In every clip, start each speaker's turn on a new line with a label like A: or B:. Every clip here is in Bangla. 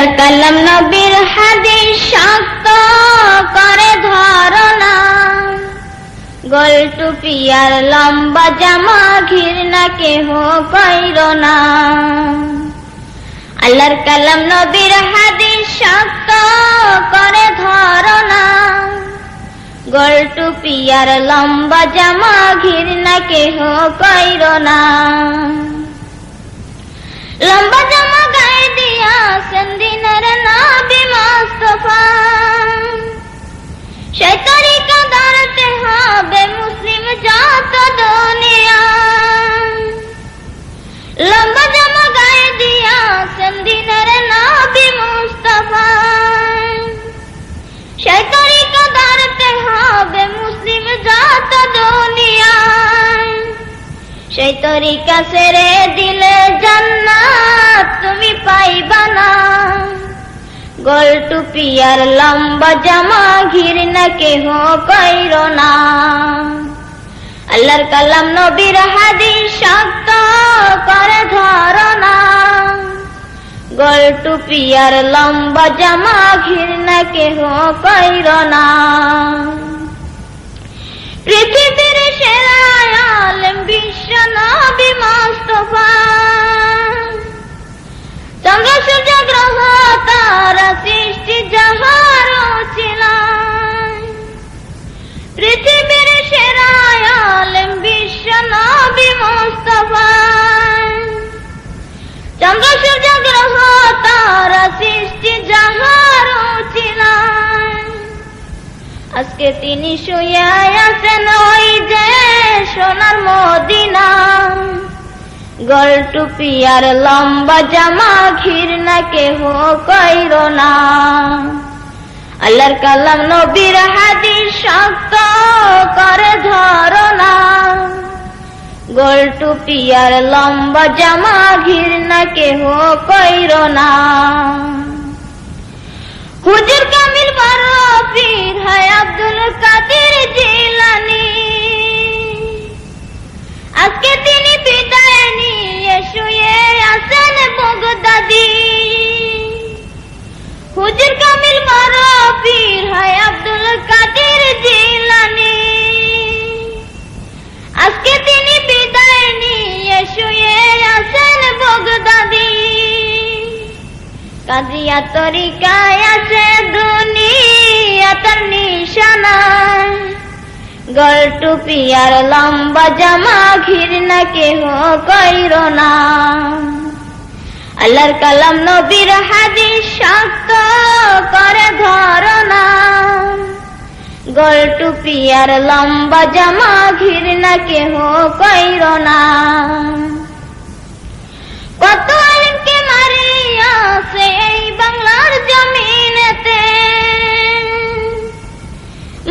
A: আল্লাহর কালাম নবীর হাদিস শক্ত করে ধারণা গোল টুপি আর লম্বা জামা ঘিরনা কেহ কইর না। আল্লাহর কালাম নবীর হাদিস শক্ত করে ধারণা গোল টুপি আর লম্বা জামা ঘিরনা কেহ কইর না। লম্বা সন্দিনের নাবি মুস্তফা। সেই তরিকা দাঁড়াতে হবে মুসলিম জাত দুনিয়া। লম্বা জামা গায়ে দিয়া সন্দিনের নাবি মুস্তফা। সেই তরিকা দাঁড়াতে হবে মুসলিম জাত দুনিয়া। সেই তরিকা সেরে দিলে জান্নাত তুমি পাইবা না। গোল টুপি আর লম্বা জামা ঘির না কেহ কইর না। আল্লাহর কালাম নবীর হাদিস শক্ত করে ধরনা গোল টুপি আর লম্বা জামা ঘির না কেহ কইর না। পৃথিবীর সেরা তিনি শুয়ে আছেন ওই যে সোনার মদিনা। গল টুপি আর লম্বা জামা ঘির না কেহ কইর না। আল্লাহর কালাম নবীর হাদিস শক্ত করে ধরনা গোল টুপি আর লম্বা জামা ঘির না কেহ কইর না। আজকে তিনি বিদায় নিয়ে শুয়ে আছেন বগদাদি। কাজিয়া তরিকায় আছে দুনিয়াতার নিশানায়। গল টুপি আর লম্বা জামা না কেহ কইর না। আল্লাহর কালাম নবীর হাদিস শক্ত করে ধরনা গল টুপি আর লম্বা জামা ঘির না কেহ কইর না। কত আলিমকে মারিয়া এই বাংলার জমিনেতে।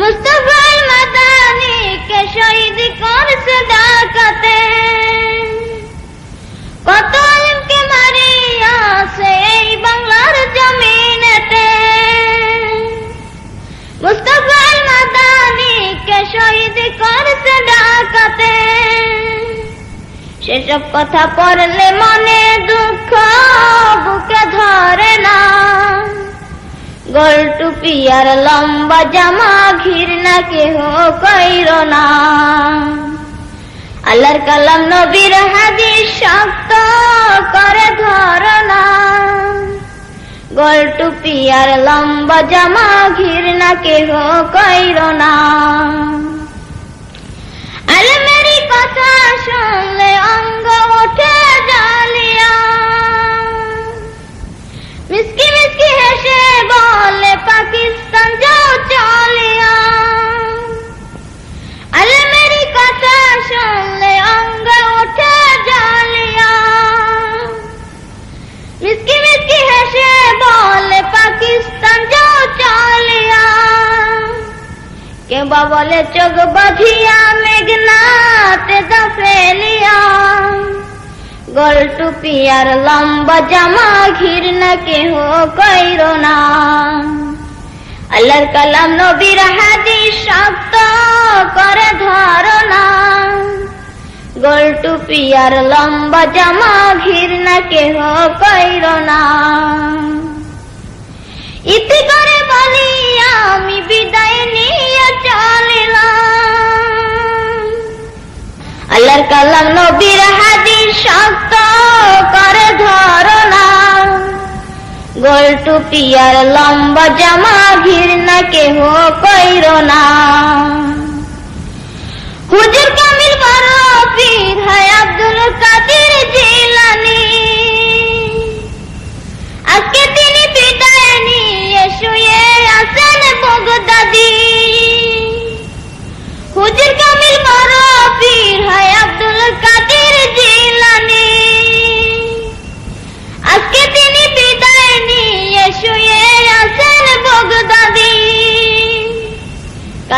A: মুস্তফাল মাদানিকে শহীদ করছে সেসব কথা পড়লে মনে দুঃখ, বুকে ধরে না। গোল টুপি আর লম্বা জামা ঘির না কেহ কইর না। আল্লাহর কালাম নবীর হাদিস শক্ত করে ধরনা গোল টুপি আর লম্বা জামা ঘির না কেহ কইর না। কথা শুনলে অঙ্গ ওঠে ডুবা বলে, চোখ বাঁধিয়া মেঘনাতে দাফেলিয়া গলটুপি আর লম্বা জামা ঘির না কেহ কইর না। আল্লাহর কালাম নবীর হাদি শক্ত করে ধারণা গোল টুপি আর লম্বা জামা ঘির না কেহ কইর না। ইতি করে বলি, আমি বিদ কালাম নবীর হাদিস শক্ত করে ধরনা গোল টুপি আর লম্বা জামা ঘির না কেহ কইর না।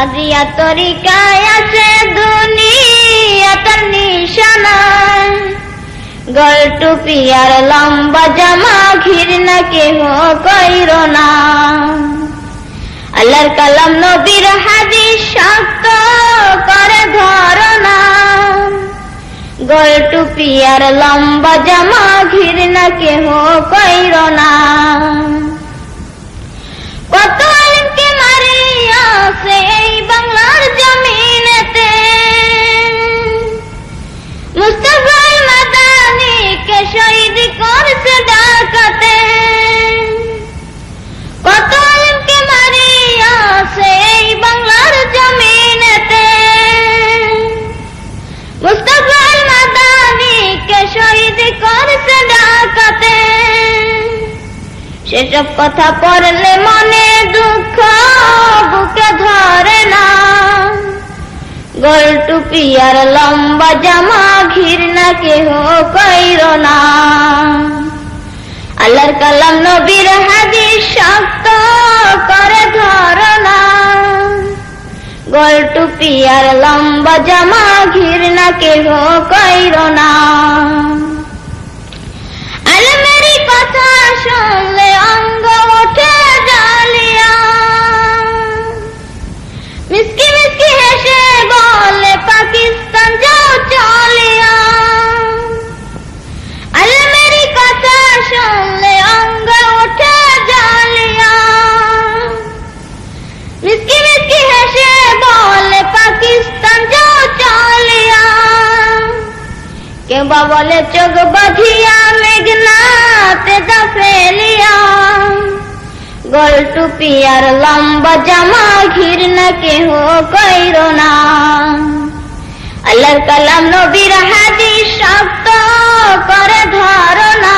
A: কাজিয়া তরিকায় আছে দুনিয়াটার নিশানায় গল টুপি আর লম্বা জামা ঘিরনা কেহ কইর না। আল্লাহর কালাম নবীর হাদিস শক্ত করে ধরনা গোল টুপি আর লম্বা জামা ঘিরনা কেহ কইর না। কত মারিয়া সে মুস্তফাল মাদানিকে শহীদ করছে ডাকাতে। কত আলিমকে মারিয়া সে এই বাংলার জমিনেতে। মুস্তফাল মাদানিকে শহীদ করছে ডাকাতে। সেসব কথা পড়লে মনে দুঃখ, বুকে ধরে না। গোল টুপি আর লম্বা জামা ঘিরনা কেহ কইর না। আল্লাহর কালাম নবীর হাদিস শক্ত করে ধরনা গোল টুপি আর লম্বা জামা ঘিরনা কেহ কইর না। বলে, চোখ বাঁধিয়া মেঘনাতে দা ফেলিয়া গোল টুপি আর লম্বা জামা ঘিরনা কেহ কইর না। আল্লাহর কালাম নবীর হাদিস শক্ত করে ধরনা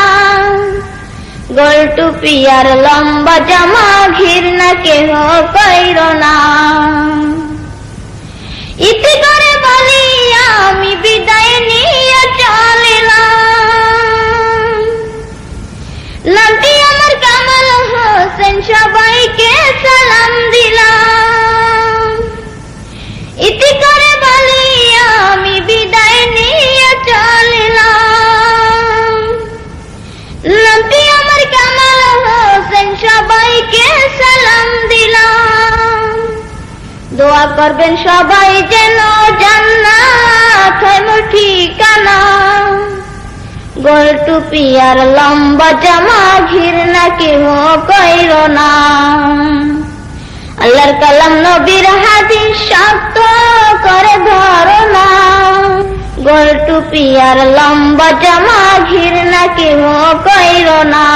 A: গোল টুপি আর লম্বা জামা ঘিরনা কেহ কইর না। দোয়া করবেন সবাই যেন জান্নাত হয় ঠিকানা। গোল টুপি আর লম্বা জামা ঘিরনা কেহ কইর না। আল্লাহর কালাম নবীর হাদিস শক্ত করে ধরো না। গোল টুপি আর লম্বা জামা ঘিরনা কেহ কইর না।